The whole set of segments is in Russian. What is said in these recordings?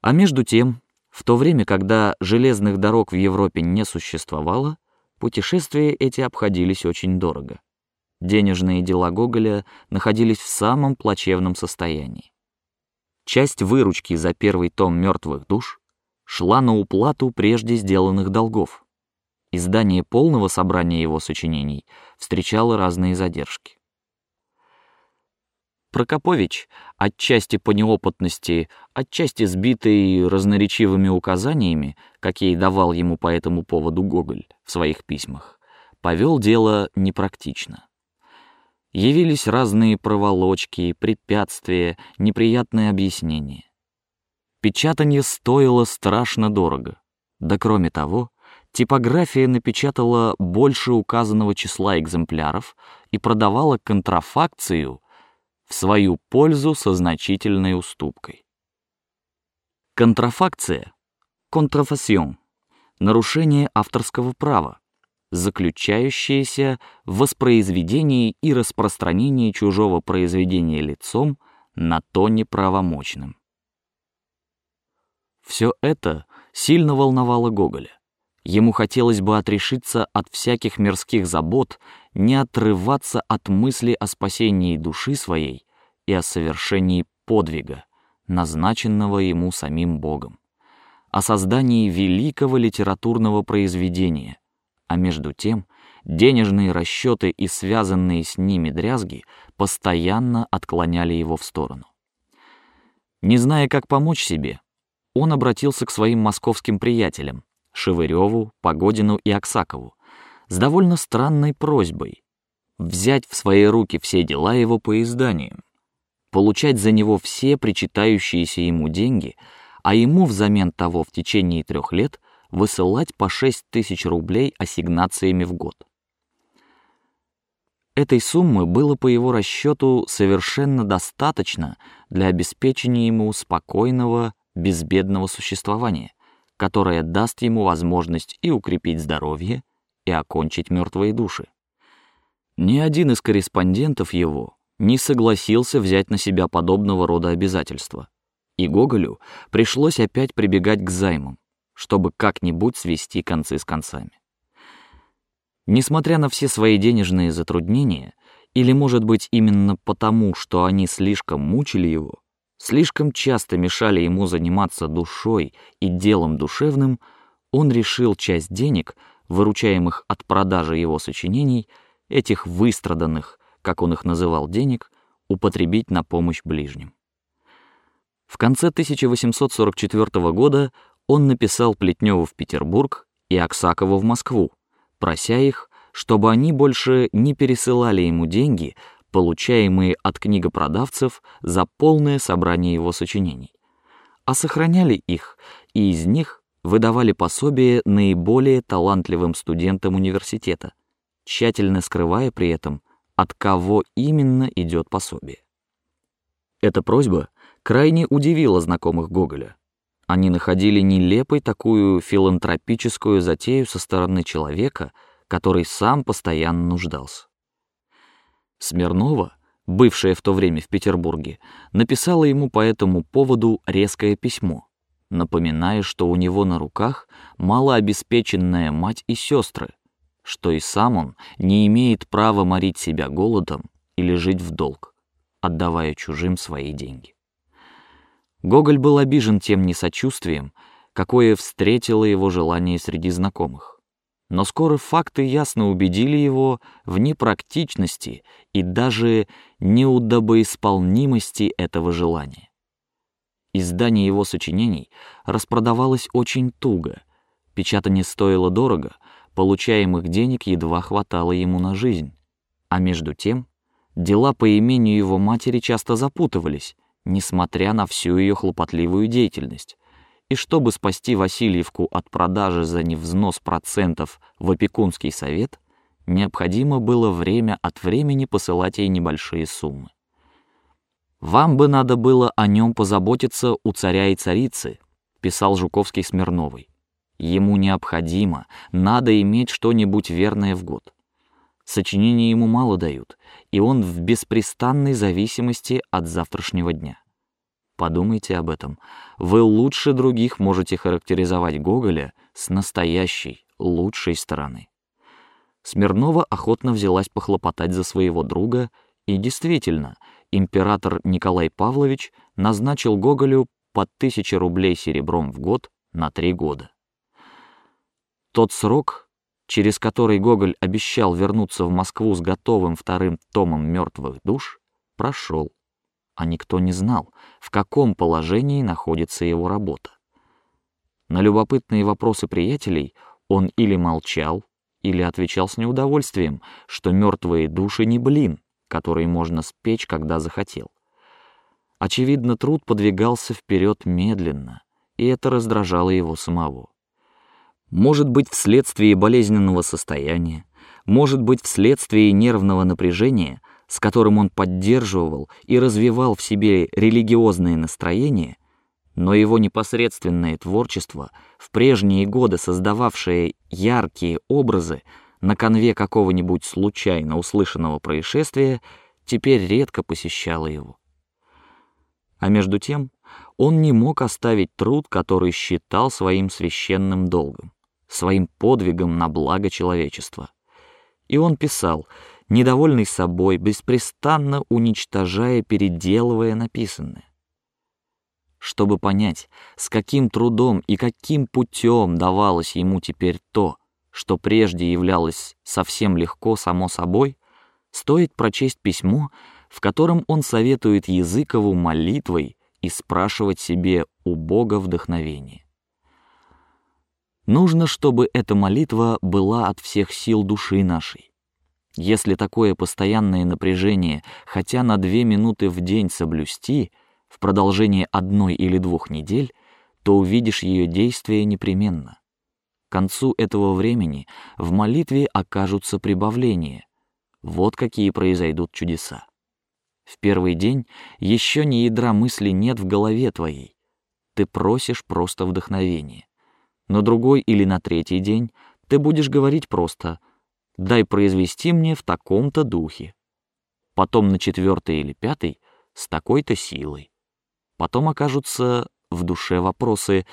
А между тем, в то время, когда железных дорог в Европе не существовало, путешествия эти обходились очень дорого. Денежные дела Гоголя находились в самом плачевном состоянии. Часть выручки за первый том «Мертвых душ» шла на уплату прежде сделанных долгов. Издание полного собрания его сочинений встречало разные задержки. Прокопович, отчасти по неопытности, отчасти сбитый разноречивыми указаниями, какие давал ему по этому поводу Гоголь в своих письмах, повел дело непрактично. Явились разные проволочки, препятствия, неприятные объяснения. Печатание стоило страшно дорого. Да кроме того, типография напечатала больше указанного числа экземпляров и продавала контрафакцию в свою пользу со значительной уступкой. Контрафакция, контрафасьон, нарушение авторского права, заключающееся в воспроизведении и распространении чужого произведения лицом на то неправомочным. Все это сильно волновало Гоголя. Ему хотелось бы отрешиться от всяких мирских забот, не отрываться от мысли о спасении души своей и о совершении подвига, назначенного ему самим Богом, о создании великого литературного произведения, а между тем денежные расчеты и связанные с ними дрязги постоянно отклоняли его в сторону. Не зная, как помочь себе, он обратился к своим московским приятелям, Шевыреву, Погодину и Аксакову с довольно странной просьбой взять в свои руки все дела его по изданиям, получать за него все причитающиеся ему деньги, а ему взамен того в течение трех лет высылать по шесть тысяч рублей ассигнациями в год. Этой суммы было по его расчету совершенно достаточно для обеспечения ему спокойного, безбедного существования, которое даст ему возможность и укрепить здоровье, и окончить мертвые души. Ни один из корреспондентов его не согласился взять на себя подобного рода обязательства, и Гоголю пришлось опять прибегать к займам, чтобы как-нибудь свести концы с концами. Несмотря на все свои денежные затруднения, или, может быть, именно потому, что они слишком мучили его, слишком часто мешали ему заниматься душой и делом душевным, он решил часть денег, выручаемых от продажи его сочинений, этих выстраданных, как он их называл, денег, употребить на помощь ближним. В конце 1844 года он написал Плетневу в Петербург и Аксакову в Москву, прося их, чтобы они больше не пересылали ему деньги получаемые от книгопродавцев за полное собрание его сочинений, а сохраняли их и из них выдавали пособие наиболее талантливым студентам университета, тщательно скрывая при этом, от кого именно идет пособие. Эта просьба крайне удивила знакомых Гоголя. Они находили нелепой такую филантропическую затею со стороны человека, который сам постоянно нуждался. Смирнова, бывшая в то время в Петербурге, написала ему по этому поводу резкое письмо, напоминая, что у него на руках малообеспеченная мать и сестры, что и сам он не имеет права морить себя голодом или жить в долг, отдавая чужим свои деньги. Гоголь был обижен тем несочувствием, какое встретило его желание среди знакомых но скоро факты ясно убедили его в непрактичности и даже неудобоисполнимости этого желания. Издание его сочинений распродавалось очень туго, печатание стоило дорого, получаемых денег едва хватало ему на жизнь, а между тем дела по имению его матери часто запутывались, несмотря на всю ее хлопотливую деятельность и чтобы спасти Васильевку от продажи за невзнос процентов в опекунский совет, необходимо было время от времени посылать ей небольшие суммы. Вам бы надо было о нем позаботиться у царя и царицы, писал Жуковский Смирновой. Ему необходимо, надо иметь что-нибудь верное в год. Сочинения ему мало дают, и он в беспрестанной зависимости от завтрашнего дня. Подумайте об этом. Вы лучше других можете характеризовать Гоголя с настоящей, лучшей стороны. Смирнова охотно взялась похлопотать за своего друга, и действительно, император Николай Павлович назначил Гоголю по тысяче рублей серебром в год на три года. Тот срок, через который Гоголь обещал вернуться в Москву с готовым вторым томом мертвых душ, прошел, а никто не знал, в каком положении находится его работа. На любопытные вопросы приятелей он или молчал, или отвечал с неудовольствием, что мертвые души не блин, который можно спечь, когда захотел. Очевидно, труд подвигался вперед медленно, и это раздражало его самого. Может быть, вследствие болезненного состояния, может быть, вследствие нервного напряжения, с которым он поддерживал и развивал в себе религиозные настроения, но его непосредственное творчество, в прежние годы создававшее яркие образы на конве какого-нибудь случайно услышанного происшествия, теперь редко посещало его. А между тем он не мог оставить труд, который считал своим священным долгом, своим подвигом на благо человечества. И он писал, недовольный собой, беспрестанно уничтожая, переделывая написанное чтобы понять, с каким трудом и каким путем давалось ему теперь то, что прежде являлось совсем легко само собой, стоит прочесть письмо, в котором он советует Языкову молитвой и спрашивать себе у Бога вдохновение. Нужно, чтобы эта молитва была от всех сил души нашей. Если такое постоянное напряжение, хотя на две минуты в день соблюсти, в продолжение одной или двух недель, то увидишь ее действие непременно. К концу этого времени в молитве окажутся прибавления. Вот какие произойдут чудеса. В первый день еще ни ядра мысли нет в голове твоей. Ты просишь просто вдохновения. На другой или на третий день ты будешь говорить просто «дай произвести мне в таком-то духе». Потом на четвертый или пятый с такой-то силой. Потом окажутся в душе вопросы,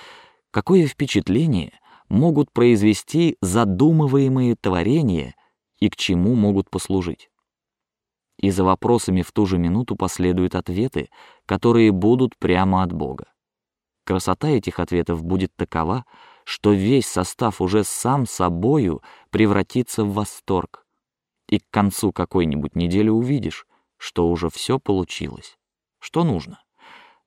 какое впечатление могут произвести задумываемые творения и к чему могут послужить. И за вопросами в ту же минуту последуют ответы, которые будут прямо от Бога. Красота этих ответов будет такова, что весь состав уже сам собою превратится в восторг, и к концу какой-нибудь недели увидишь, что уже все получилось, что нужно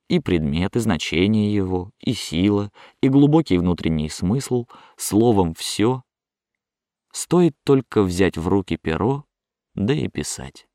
и предмет, и значение его, и сила, и глубокий внутренний смысл, словом все. Стоит только взять в руки перо, да и писать.